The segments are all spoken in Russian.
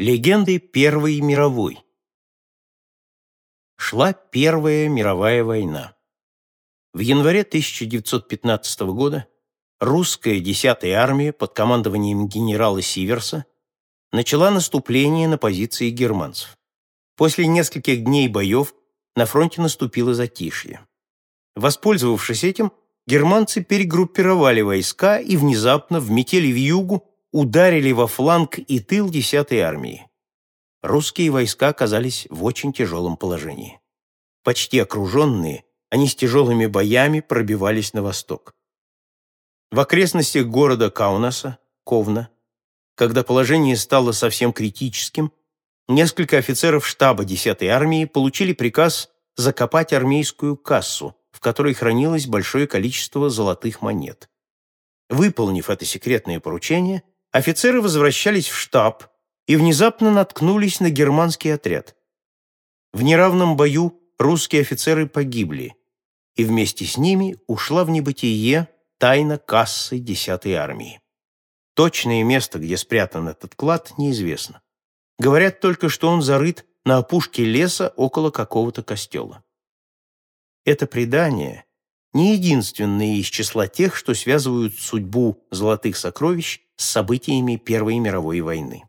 Легенды Первой мировой. Шла Первая мировая война. В январе 1915 года русская 10-я армия под командованием генерала Сиверса начала наступление на позиции германцев. После нескольких дней боев на фронте наступило затишье. Воспользовавшись этим, германцы перегруппировали войска и внезапно в метели в югу ударили во фланг и тыл 10-й армии. Русские войска оказались в очень тяжелом положении. Почти окруженные, они с тяжелыми боями пробивались на восток. В окрестностях города Каунаса, Ковна, когда положение стало совсем критическим, несколько офицеров штаба 10-й армии получили приказ закопать армейскую кассу, в которой хранилось большое количество золотых монет. Выполнив это секретное поручение, офицеры возвращались в штаб и внезапно наткнулись на германский отряд. В неравном бою русские офицеры погибли, и вместе с ними ушла в небытие тайна кассы 10-й армии. Точное место, где спрятан этот клад, неизвестно. Говорят только, что он зарыт на опушке леса около какого-то костела. Это предание не единственное из числа тех, что связывают судьбу золотых сокровищ с событиями Первой мировой войны.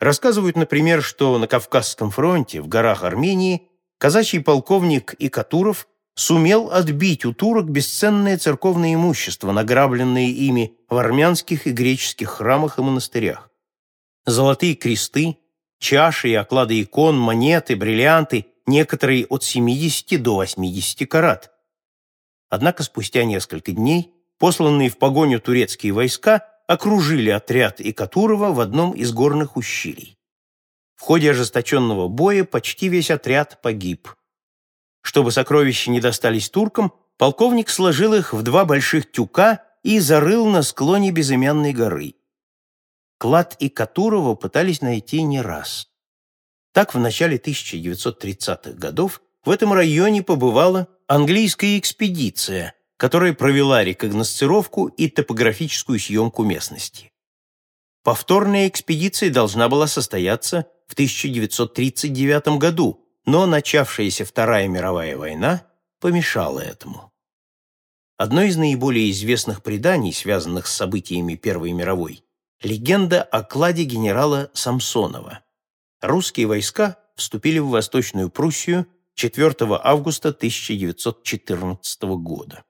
Рассказывают, например, что на Кавказском фронте, в горах Армении, казачий полковник Икатуров сумел отбить у турок бесценное церковное имущество, награбленное ими в армянских и греческих храмах и монастырях. Золотые кресты, чаши и оклады икон, монеты, бриллианты, некоторые от 70 до 80 карат. Однако спустя несколько дней посланные в погоню турецкие войска окружили отряд Икатурова в одном из горных ущелий. В ходе ожесточенного боя почти весь отряд погиб. Чтобы сокровища не достались туркам, полковник сложил их в два больших тюка и зарыл на склоне безымянной горы. Клад Икатурова пытались найти не раз. Так, в начале 1930-х годов в этом районе побывала английская экспедиция, которая провела рекогносцировку и топографическую съемку местности. Повторная экспедиция должна была состояться в 1939 году, но начавшаяся Вторая мировая война помешала этому. Одно из наиболее известных преданий, связанных с событиями Первой мировой, легенда о кладе генерала Самсонова. Русские войска вступили в Восточную Пруссию 4 августа 1914 года.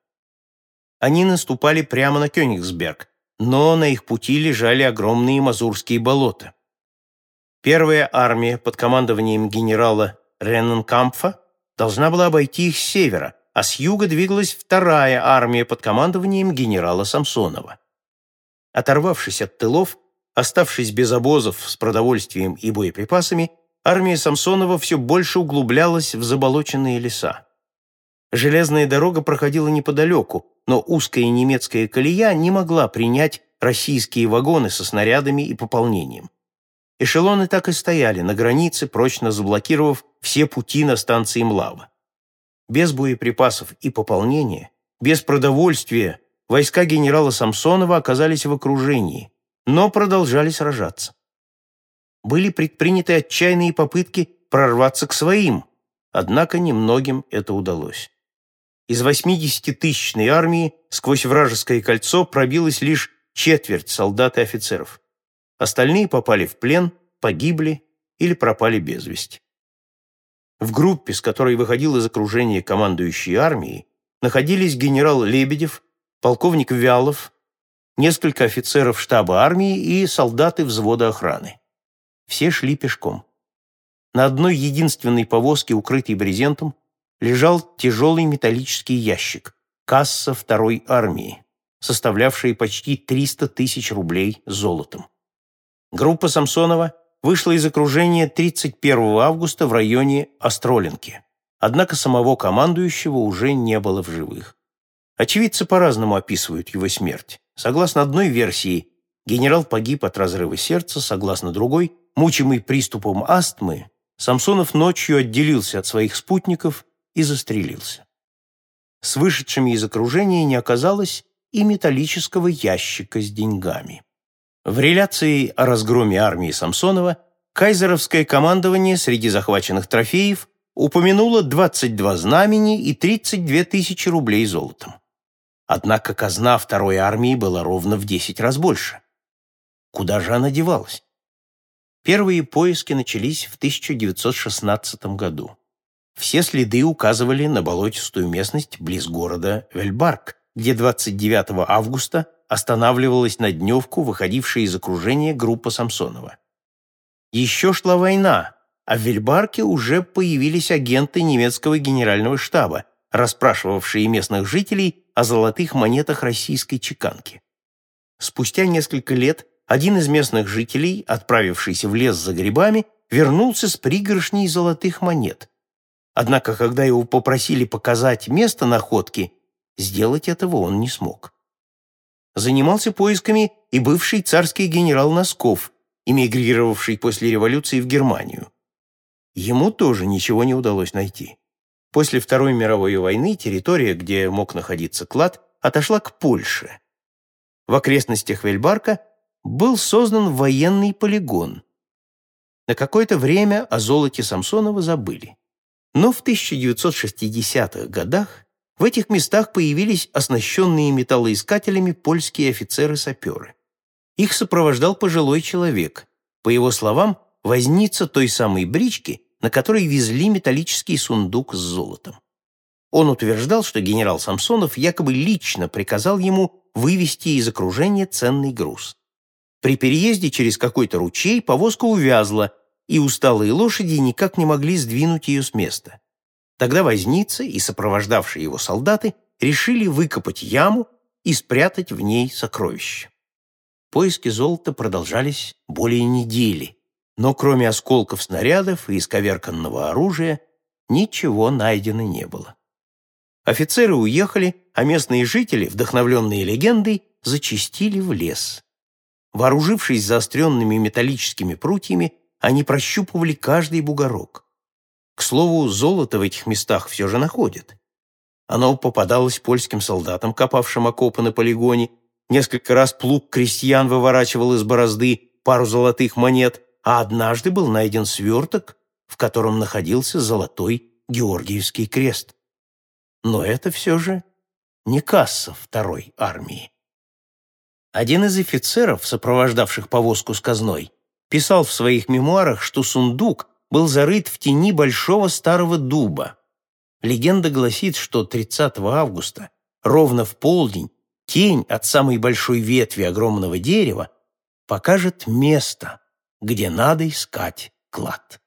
Они наступали прямо на Кёнигсберг, но на их пути лежали огромные мазурские болота. Первая армия под командованием генерала Ренненкампфа должна была обойти их с севера, а с юга двигалась вторая армия под командованием генерала Самсонова. Оторвавшись от тылов, оставшись без обозов с продовольствием и боеприпасами, армия Самсонова все больше углублялась в заболоченные леса. Железная дорога проходила неподалеку, но узкая немецкая колея не могла принять российские вагоны со снарядами и пополнением. Эшелоны так и стояли на границе, прочно заблокировав все пути на станции Млава. Без боеприпасов и пополнения, без продовольствия войска генерала Самсонова оказались в окружении, но продолжали сражаться. Были предприняты отчаянные попытки прорваться к своим, однако немногим это удалось. Из 80-тысячной армии сквозь вражеское кольцо пробилась лишь четверть солдат и офицеров. Остальные попали в плен, погибли или пропали без вести. В группе, с которой выходил из окружения командующий армией, находились генерал Лебедев, полковник Вялов, несколько офицеров штаба армии и солдаты взвода охраны. Все шли пешком. На одной единственной повозке, укрытой брезентом, лежал тяжелый металлический ящик, касса второй армии, составлявшая почти 300 тысяч рублей золотом. Группа Самсонова вышла из окружения 31 августа в районе Остролинки. Однако самого командующего уже не было в живых. Очевидцы по-разному описывают его смерть. Согласно одной версии, генерал погиб от разрыва сердца, согласно другой, мучимый приступом астмы, Самсонов ночью отделился от своих спутников и застрелился. С вышедшими из окружения не оказалось и металлического ящика с деньгами. В реляции о разгроме армии Самсонова кайзеровское командование среди захваченных трофеев упомянуло 22 знамени и 32 тысячи рублей золотом. Однако казна второй армии была ровно в 10 раз больше. Куда же она девалась? Первые поиски начались в 1916 году. Все следы указывали на болотистую местность близ города Вельбарк, где 29 августа останавливалась на дневку, выходившая из окружения группа Самсонова. Еще шла война, а в Вельбарке уже появились агенты немецкого генерального штаба, расспрашивавшие местных жителей о золотых монетах российской чеканки. Спустя несколько лет один из местных жителей, отправившийся в лес за грибами, вернулся с пригоршней золотых монет. Однако, когда его попросили показать место находки, сделать этого он не смог. Занимался поисками и бывший царский генерал Носков, эмигрировавший после революции в Германию. Ему тоже ничего не удалось найти. После Второй мировой войны территория, где мог находиться клад, отошла к Польше. В окрестностях Вельбарка был создан военный полигон. На какое-то время о золоте Самсонова забыли. Но в 1960-х годах в этих местах появились оснащенные металлоискателями польские офицеры-саперы. Их сопровождал пожилой человек, по его словам, возница той самой брички, на которой везли металлический сундук с золотом. Он утверждал, что генерал Самсонов якобы лично приказал ему вывести из окружения ценный груз. При переезде через какой-то ручей повозка увязла, и усталые лошади никак не могли сдвинуть ее с места. Тогда возница и сопровождавшие его солдаты решили выкопать яму и спрятать в ней сокровища. Поиски золота продолжались более недели, но кроме осколков снарядов и исковерканного оружия ничего найдено не было. Офицеры уехали, а местные жители, вдохновленные легендой, зачистили в лес. Вооружившись заостренными металлическими прутьями, они прощупывали каждый бугорок. К слову, золото в этих местах все же находят. Оно попадалось польским солдатам, копавшим окопы на полигоне, Несколько раз плуг крестьян выворачивал из борозды пару золотых монет, а однажды был найден сверток, в котором находился золотой Георгиевский крест. Но это все же не касса второй армии. Один из офицеров, сопровождавших повозку с казной, писал в своих мемуарах, что сундук был зарыт в тени большого старого дуба. Легенда гласит, что 30 августа, ровно в полдень, тень от самой большой ветви огромного дерева покажет место, где надо искать клад.